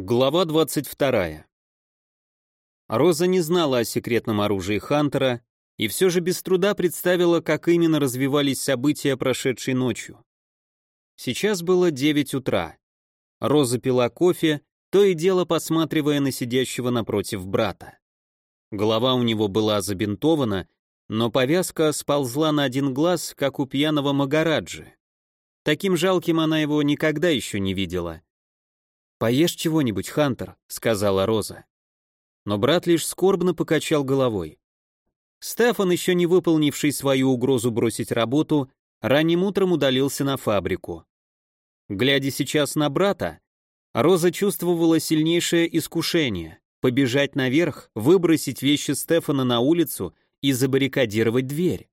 Глава 22. Роза не знала о секретном оружии Хантера и все же без труда представила, как именно развивались события прошедшей ночью. Сейчас было 9 утра. Роза пила кофе, то и дело посматривая на сидящего напротив брата. Голова у него была забинтована, но повязка сползла на один глаз, как у пьяного Магараджи. Таким жалким она его никогда еще не видела — «Поешь чего-нибудь, Хантер», — сказала Роза. Но брат лишь скорбно покачал головой. Стефан, еще не выполнивший свою угрозу бросить работу, ранним утром удалился на фабрику. Глядя сейчас на брата, Роза чувствовала сильнейшее искушение — побежать наверх, выбросить вещи Стефана на улицу и забаррикадировать дверь.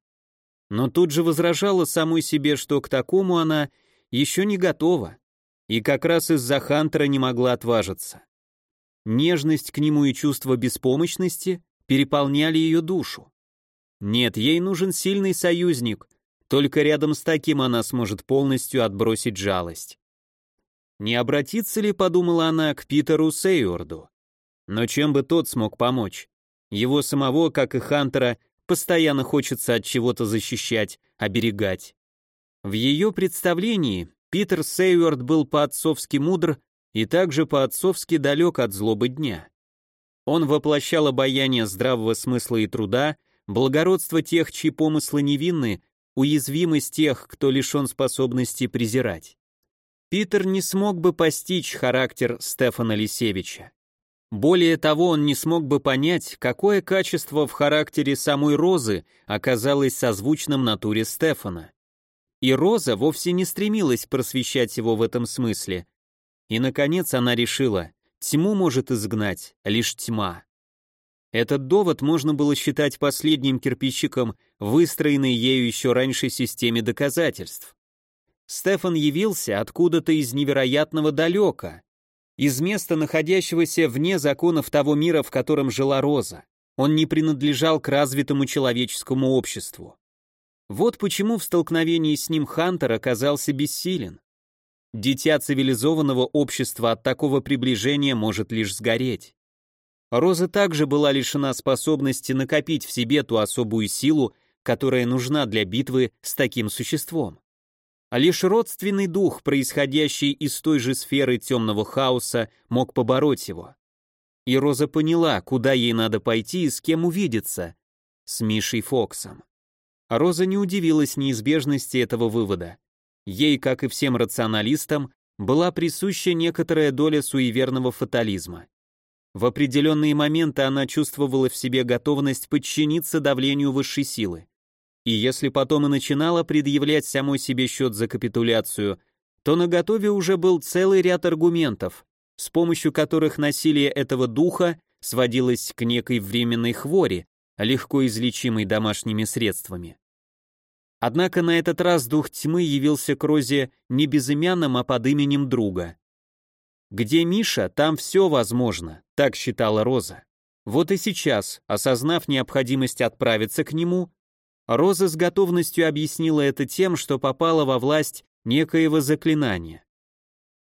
Но тут же возражала самой себе, что к такому она еще не готова и как раз из-за Хантера не могла отважиться. Нежность к нему и чувство беспомощности переполняли ее душу. Нет, ей нужен сильный союзник, только рядом с таким она сможет полностью отбросить жалость. Не обратиться ли, подумала она, к Питеру Сейорду? Но чем бы тот смог помочь? Его самого, как и Хантера, постоянно хочется от чего-то защищать, оберегать. В ее представлении Питер Сейвард был по-отцовски мудр и также по-отцовски далек от злобы дня. Он воплощал обаяние здравого смысла и труда, благородство тех, чьи помыслы невинны, уязвимость тех, кто лишен способности презирать. Питер не смог бы постичь характер Стефана Лисевича. Более того, он не смог бы понять, какое качество в характере самой Розы оказалось созвучным натуре Стефана. И Роза вовсе не стремилась просвещать его в этом смысле. И, наконец, она решила, тьму может изгнать лишь тьма. Этот довод можно было считать последним кирпичиком, выстроенной ею еще раньше системе доказательств. Стефан явился откуда-то из невероятного далека, из места, находящегося вне законов того мира, в котором жила Роза. Он не принадлежал к развитому человеческому обществу. Вот почему в столкновении с ним Хантер оказался бессилен. Дитя цивилизованного общества от такого приближения может лишь сгореть. Роза также была лишена способности накопить в себе ту особую силу, которая нужна для битвы с таким существом. А лишь родственный дух, происходящий из той же сферы темного хаоса, мог побороть его. И Роза поняла, куда ей надо пойти и с кем увидеться. С Мишей Фоксом. Роза не удивилась неизбежности этого вывода. Ей, как и всем рационалистам, была присуща некоторая доля суеверного фатализма. В определенные моменты она чувствовала в себе готовность подчиниться давлению высшей силы. И если потом и начинала предъявлять самой себе счет за капитуляцию, то на готове уже был целый ряд аргументов, с помощью которых насилие этого духа сводилось к некой временной хвори, легко излечимый домашними средствами. Однако на этот раз дух тьмы явился к Розе не безымянным, а под именем друга. Где Миша, там все возможно, так считала Роза. Вот и сейчас, осознав необходимость отправиться к нему, Роза с готовностью объяснила это тем, что попала во власть некоего заклинания.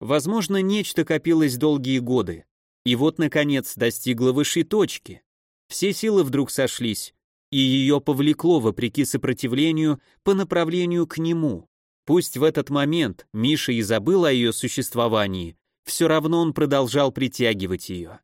Возможно, нечто копилось долгие годы, и вот, наконец, достигло высшей точки. Все силы вдруг сошлись, и ее повлекло, вопреки сопротивлению, по направлению к нему. Пусть в этот момент Миша и забыл о ее существовании, все равно он продолжал притягивать ее.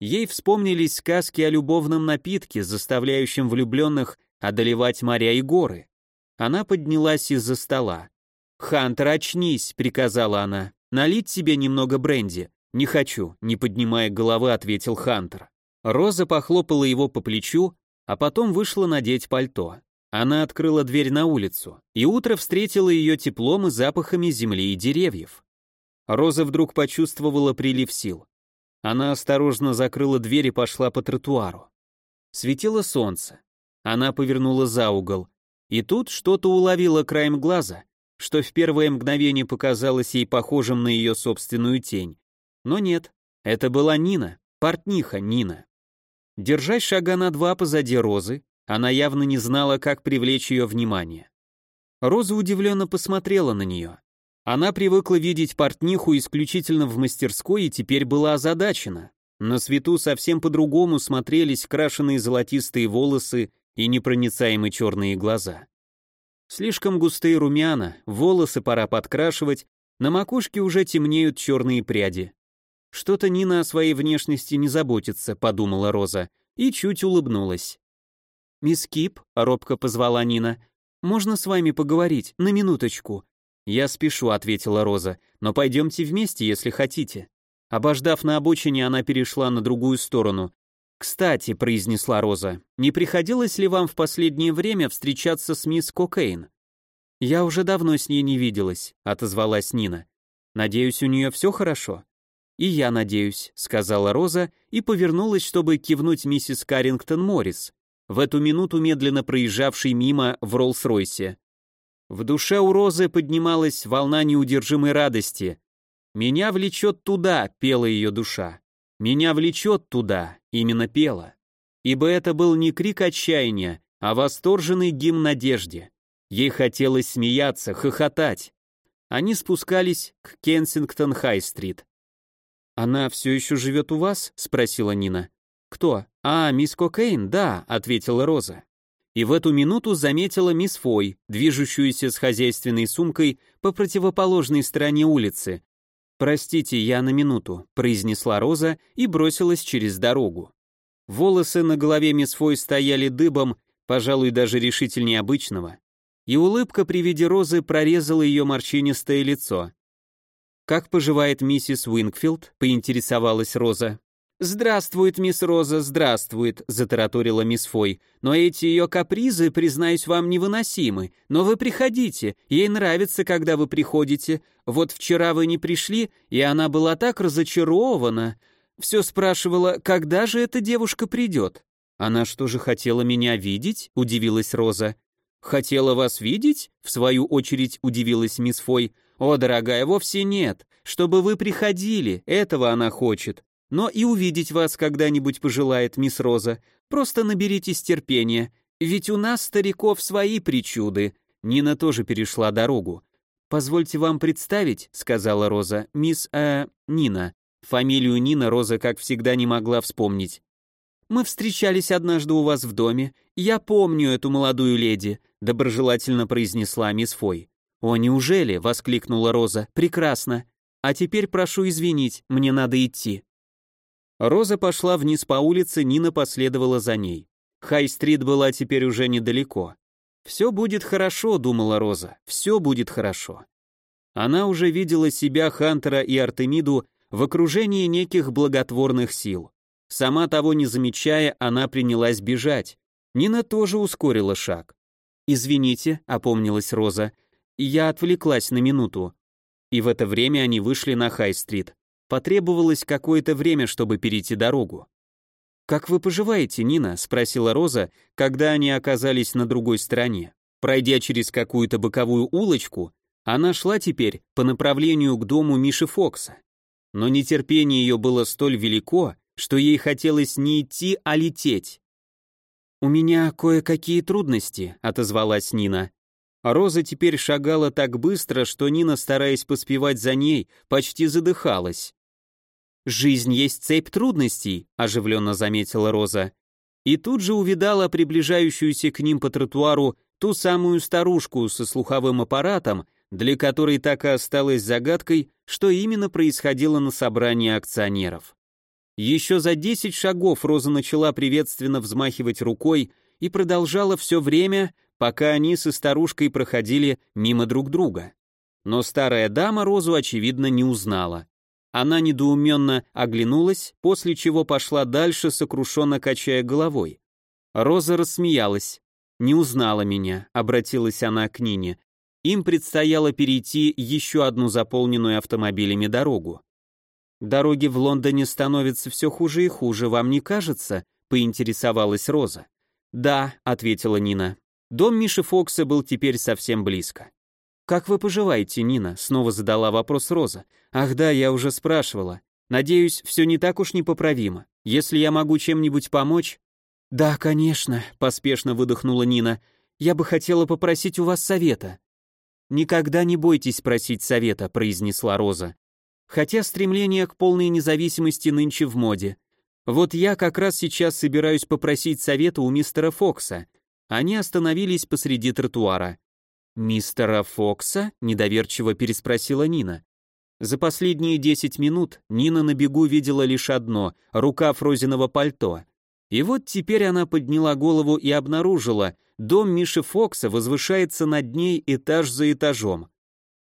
Ей вспомнились сказки о любовном напитке, заставляющем влюбленных одолевать моря и горы. Она поднялась из-за стола. «Хантер, очнись», — приказала она. «Налить себе немного бренди». «Не хочу», — не поднимая головы, ответил Хантер. Роза похлопала его по плечу, а потом вышла надеть пальто. Она открыла дверь на улицу, и утро встретило ее теплом и запахами земли и деревьев. Роза вдруг почувствовала прилив сил. Она осторожно закрыла дверь и пошла по тротуару. Светило солнце. Она повернула за угол, и тут что-то уловила краем глаза, что в первое мгновение показалось ей похожим на ее собственную тень. Но нет, это была Нина, портниха Нина. Держась шага на два позади Розы, она явно не знала, как привлечь ее внимание. Роза удивленно посмотрела на нее. Она привыкла видеть портниху исключительно в мастерской и теперь была озадачена. На свету совсем по-другому смотрелись крашеные золотистые волосы и непроницаемые черные глаза. Слишком густые румяна, волосы пора подкрашивать, на макушке уже темнеют черные пряди. Что-то Нина о своей внешности не заботится, подумала Роза, и чуть улыбнулась. «Мисс Кип», — робко позвала Нина, — «можно с вами поговорить, на минуточку?» «Я спешу», — ответила Роза, — «но пойдемте вместе, если хотите». Обождав на обочине, она перешла на другую сторону. «Кстати», — произнесла Роза, — «не приходилось ли вам в последнее время встречаться с мисс Кокейн?» «Я уже давно с ней не виделась», — отозвалась Нина. «Надеюсь, у нее все хорошо?» «И я надеюсь», — сказала Роза и повернулась, чтобы кивнуть миссис Каррингтон Моррис, в эту минуту медленно проезжавшей мимо в Роллс-Ройсе. В душе у Розы поднималась волна неудержимой радости. «Меня влечет туда», — пела ее душа. «Меня влечет туда», — именно пела. Ибо это был не крик отчаяния, а восторженный гимн надежде. Ей хотелось смеяться, хохотать. Они спускались к Кенсингтон-Хай-стрит. «Она все еще живет у вас?» — спросила Нина. «Кто? А, мисс Кокейн, да», — ответила Роза. И в эту минуту заметила мисс Фой, движущуюся с хозяйственной сумкой по противоположной стороне улицы, «Простите, я на минуту», — произнесла Роза и бросилась через дорогу. Волосы на голове мисс Фой стояли дыбом, пожалуй, даже решительнее обычного, и улыбка при виде Розы прорезала ее морщинистое лицо. «Как поживает миссис Уинкфилд?» — поинтересовалась Роза. «Здравствует, мисс Роза, здравствует», — затараторила мисс Фой. «Но эти ее капризы, признаюсь вам, невыносимы. Но вы приходите, ей нравится, когда вы приходите. Вот вчера вы не пришли, и она была так разочарована. Все спрашивала, когда же эта девушка придет?» «Она что же хотела меня видеть?» — удивилась Роза. «Хотела вас видеть?» — в свою очередь удивилась мисс Фой. «О, дорогая, вовсе нет. Чтобы вы приходили, этого она хочет но и увидеть вас когда-нибудь пожелает мисс Роза. Просто наберитесь терпения, ведь у нас, стариков, свои причуды». Нина тоже перешла дорогу. «Позвольте вам представить», — сказала Роза, — «мисс, э, Нина». Фамилию Нина Роза, как всегда, не могла вспомнить. «Мы встречались однажды у вас в доме. Я помню эту молодую леди», — доброжелательно произнесла мисс Фой. «О, неужели?» — воскликнула Роза. «Прекрасно. А теперь прошу извинить, мне надо идти». Роза пошла вниз по улице, Нина последовала за ней. Хай-стрит была теперь уже недалеко. «Все будет хорошо», — думала Роза, — «все будет хорошо». Она уже видела себя, Хантера и Артемиду в окружении неких благотворных сил. Сама того не замечая, она принялась бежать. Нина тоже ускорила шаг. «Извините», — опомнилась Роза, — «я отвлеклась на минуту». И в это время они вышли на Хай-стрит. Потребовалось какое-то время, чтобы перейти дорогу. «Как вы поживаете, Нина?» — спросила Роза, когда они оказались на другой стороне. Пройдя через какую-то боковую улочку, она шла теперь по направлению к дому Миши Фокса. Но нетерпение ее было столь велико, что ей хотелось не идти, а лететь. «У меня кое-какие трудности», — отозвалась Нина. Роза теперь шагала так быстро, что Нина, стараясь поспевать за ней, почти задыхалась. «Жизнь есть цепь трудностей», — оживленно заметила Роза. И тут же увидала приближающуюся к ним по тротуару ту самую старушку со слуховым аппаратом, для которой так и осталось загадкой, что именно происходило на собрании акционеров. Еще за десять шагов Роза начала приветственно взмахивать рукой и продолжала все время, пока они со старушкой проходили мимо друг друга. Но старая дама Розу, очевидно, не узнала. Она недоуменно оглянулась, после чего пошла дальше, сокрушенно качая головой. Роза рассмеялась. «Не узнала меня», — обратилась она к Нине. Им предстояло перейти еще одну заполненную автомобилями дорогу. «Дороги в Лондоне становятся все хуже и хуже, вам не кажется?» — поинтересовалась Роза. «Да», — ответила Нина. Дом Миши Фокса был теперь совсем близко. «Как вы поживаете, Нина?» — снова задала вопрос Роза. «Ах да, я уже спрашивала. Надеюсь, все не так уж непоправимо. Если я могу чем-нибудь помочь...» «Да, конечно», — поспешно выдохнула Нина. «Я бы хотела попросить у вас совета». «Никогда не бойтесь просить совета», — произнесла Роза. «Хотя стремление к полной независимости нынче в моде. Вот я как раз сейчас собираюсь попросить совета у мистера Фокса. Они остановились посреди тротуара. «Мистера Фокса?» — недоверчиво переспросила Нина. За последние десять минут Нина на бегу видела лишь одно — рукав Розиного пальто. И вот теперь она подняла голову и обнаружила, дом Миши Фокса возвышается над ней этаж за этажом.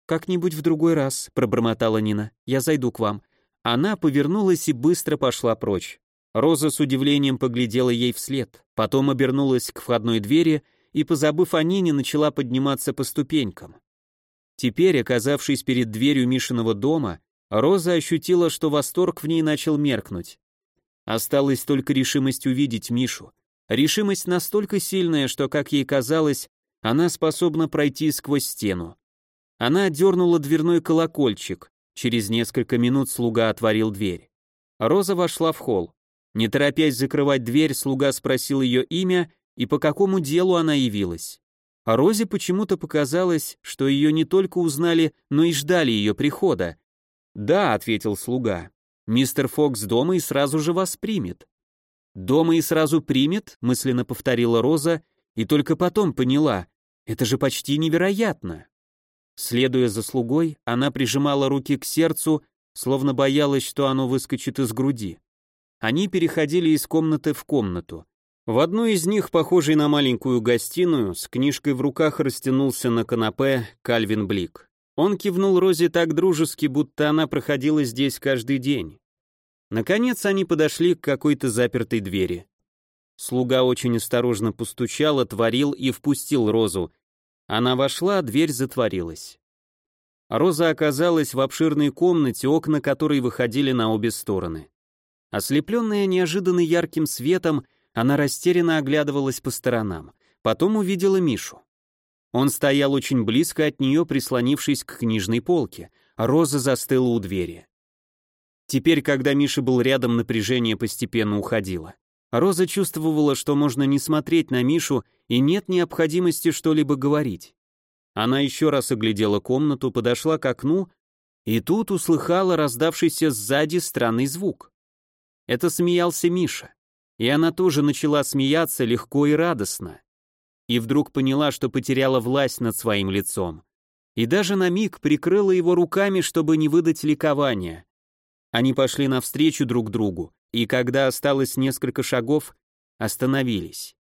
«Как-нибудь в другой раз», — пробормотала Нина, — «я зайду к вам». Она повернулась и быстро пошла прочь. Роза с удивлением поглядела ей вслед, потом обернулась к входной двери и, позабыв о Нине, начала подниматься по ступенькам. Теперь, оказавшись перед дверью Мишиного дома, Роза ощутила, что восторг в ней начал меркнуть. Осталась только решимость увидеть Мишу. Решимость настолько сильная, что, как ей казалось, она способна пройти сквозь стену. Она отдернула дверной колокольчик. Через несколько минут слуга отворил дверь. Роза вошла в холл. Не торопясь закрывать дверь, слуга спросил ее имя и по какому делу она явилась. А Розе почему-то показалось, что ее не только узнали, но и ждали ее прихода. «Да», — ответил слуга, — «мистер Фокс дома и сразу же вас примет». «Дома и сразу примет?» — мысленно повторила Роза, и только потом поняла, это же почти невероятно. Следуя за слугой, она прижимала руки к сердцу, словно боялась, что оно выскочит из груди. Они переходили из комнаты в комнату. В одной из них, похожей на маленькую гостиную, с книжкой в руках растянулся на канапе Кальвин Блик. Он кивнул Розе так дружески, будто она проходила здесь каждый день. Наконец они подошли к какой-то запертой двери. Слуга очень осторожно постучал, отворил и впустил Розу. Она вошла, дверь затворилась. Роза оказалась в обширной комнате, окна которой выходили на обе стороны. Ослепленная неожиданно ярким светом, она растерянно оглядывалась по сторонам. Потом увидела Мишу. Он стоял очень близко от нее, прислонившись к книжной полке. Роза застыла у двери. Теперь, когда Миша был рядом, напряжение постепенно уходило. Роза чувствовала, что можно не смотреть на Мишу и нет необходимости что-либо говорить. Она еще раз оглядела комнату, подошла к окну и тут услыхала раздавшийся сзади странный звук. Это смеялся Миша. И она тоже начала смеяться легко и радостно. И вдруг поняла, что потеряла власть над своим лицом. И даже на миг прикрыла его руками, чтобы не выдать ликования. Они пошли навстречу друг другу, и когда осталось несколько шагов, остановились.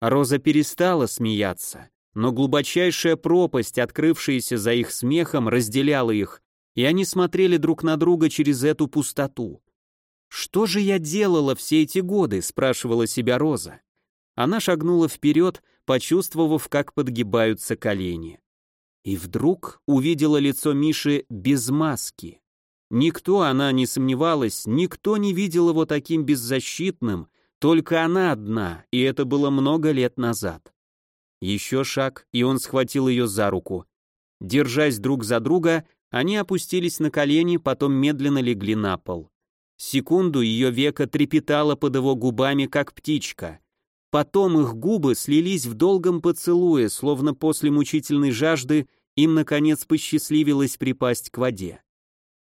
Роза перестала смеяться, но глубочайшая пропасть, открывшаяся за их смехом, разделяла их, и они смотрели друг на друга через эту пустоту. «Что же я делала все эти годы?» — спрашивала себя Роза. Она шагнула вперед, почувствовав, как подгибаются колени. И вдруг увидела лицо Миши без маски. Никто, она не сомневалась, никто не видел его таким беззащитным, только она одна, и это было много лет назад. Еще шаг, и он схватил ее за руку. Держась друг за друга, они опустились на колени, потом медленно легли на пол. Секунду ее века трепетало под его губами, как птичка. Потом их губы слились в долгом поцелуе, словно после мучительной жажды им, наконец, посчастливилось припасть к воде.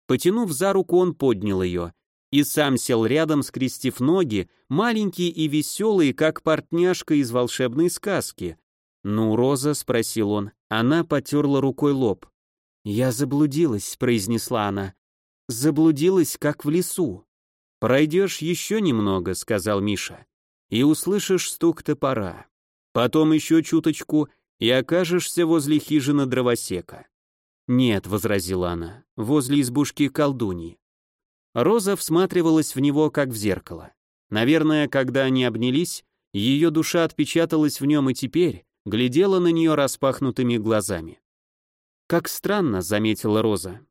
Потянув за руку, он поднял ее и сам сел рядом, скрестив ноги, маленький и веселый, как портняшка из волшебной сказки. «Ну, Роза?» — спросил он. Она потерла рукой лоб. «Я заблудилась», — произнесла она. «Заблудилась, как в лесу». «Пройдешь еще немного», — сказал Миша, — «и услышишь стук топора. Потом еще чуточку, и окажешься возле хижины дровосека». «Нет», — возразила она, — «возле избушки колдуньи». Роза всматривалась в него, как в зеркало. Наверное, когда они обнялись, ее душа отпечаталась в нем и теперь глядела на нее распахнутыми глазами. «Как странно», — заметила Роза.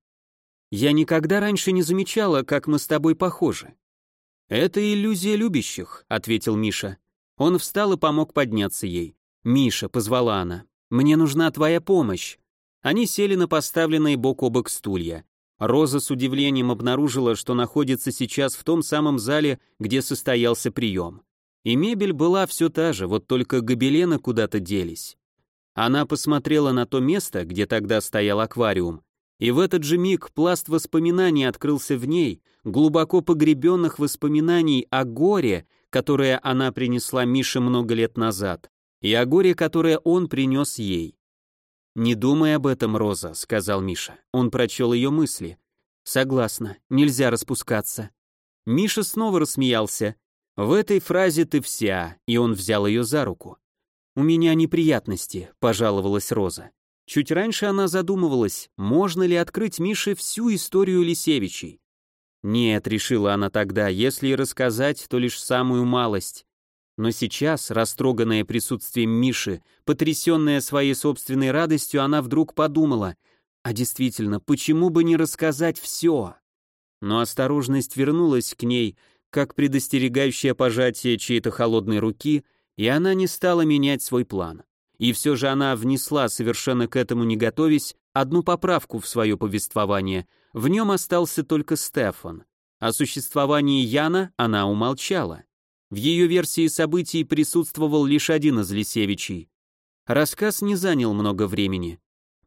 «Я никогда раньше не замечала, как мы с тобой похожи. «Это иллюзия любящих», — ответил Миша. Он встал и помог подняться ей. «Миша», — позвала она, — «мне нужна твоя помощь». Они сели на поставленные бок о бок стулья. Роза с удивлением обнаружила, что находится сейчас в том самом зале, где состоялся прием. И мебель была все та же, вот только гобелены куда-то делись. Она посмотрела на то место, где тогда стоял аквариум, и в этот же миг пласт воспоминаний открылся в ней, глубоко погребенных воспоминаний о горе, которое она принесла Мише много лет назад, и о горе, которое он принес ей. «Не думай об этом, Роза», — сказал Миша. Он прочел ее мысли. «Согласна, нельзя распускаться». Миша снова рассмеялся. «В этой фразе ты вся», и он взял ее за руку. «У меня неприятности», — пожаловалась Роза. Чуть раньше она задумывалась, можно ли открыть Мише всю историю Лисевичей. Нет, решила она тогда, если и рассказать, то лишь самую малость. Но сейчас, растроганная присутствием Миши, потрясенная своей собственной радостью, она вдруг подумала, а действительно, почему бы не рассказать все? Но осторожность вернулась к ней, как предостерегающее пожатие чьей-то холодной руки, и она не стала менять свой план. И все же она внесла, совершенно к этому не готовясь, одну поправку в свое повествование. В нем остался только Стефан. О существовании Яна она умолчала. В ее версии событий присутствовал лишь один из Лисевичей. Рассказ не занял много времени.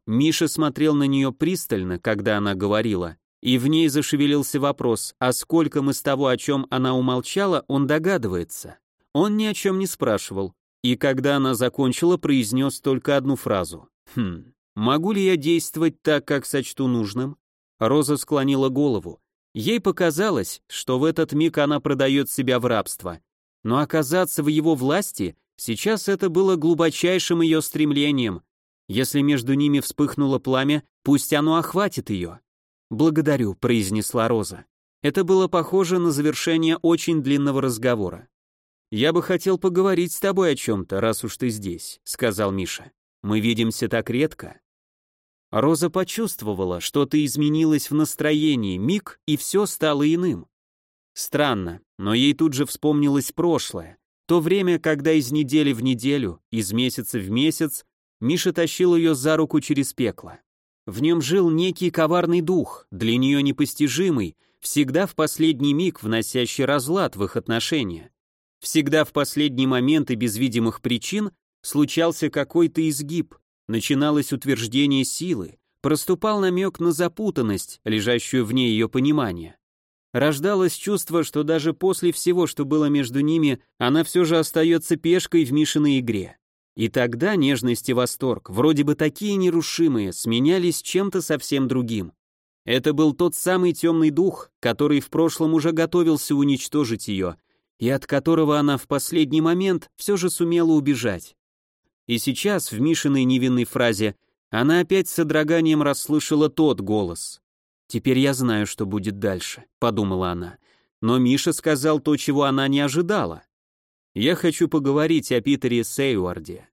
Миша смотрел на нее пристально, когда она говорила, и в ней зашевелился вопрос, а сколько мы с того, о чем она умолчала, он догадывается. Он ни о чем не спрашивал, и когда она закончила, произнес только одну фразу. «Хм, могу ли я действовать так, как сочту нужным?» Роза склонила голову. Ей показалось, что в этот миг она продает себя в рабство. Но оказаться в его власти, сейчас это было глубочайшим ее стремлением. Если между ними вспыхнуло пламя, пусть оно охватит ее. «Благодарю», — произнесла Роза. Это было похоже на завершение очень длинного разговора. «Я бы хотел поговорить с тобой о чем-то, раз уж ты здесь», — сказал Миша. «Мы видимся так редко». Роза почувствовала, что ты изменилась в настроении, миг, и все стало иным. Странно, но ей тут же вспомнилось прошлое. То время, когда из недели в неделю, из месяца в месяц, Миша тащил ее за руку через пекло. В нем жил некий коварный дух, для нее непостижимый, всегда в последний миг вносящий разлад в их отношения. Всегда в последний момент и без видимых причин случался какой-то изгиб, начиналось утверждение силы, проступал намек на запутанность, лежащую вне ее понимания. Рождалось чувство, что даже после всего, что было между ними, она все же остается пешкой в Мишиной игре. И тогда нежность и восторг, вроде бы такие нерушимые, сменялись чем-то совсем другим. Это был тот самый темный дух, который в прошлом уже готовился уничтожить ее, и от которого она в последний момент все же сумела убежать. И сейчас, в Мишиной невинной фразе, она опять с содроганием расслышала тот голос. «Теперь я знаю, что будет дальше», — подумала она. Но Миша сказал то, чего она не ожидала. «Я хочу поговорить о Питере Сейуарде».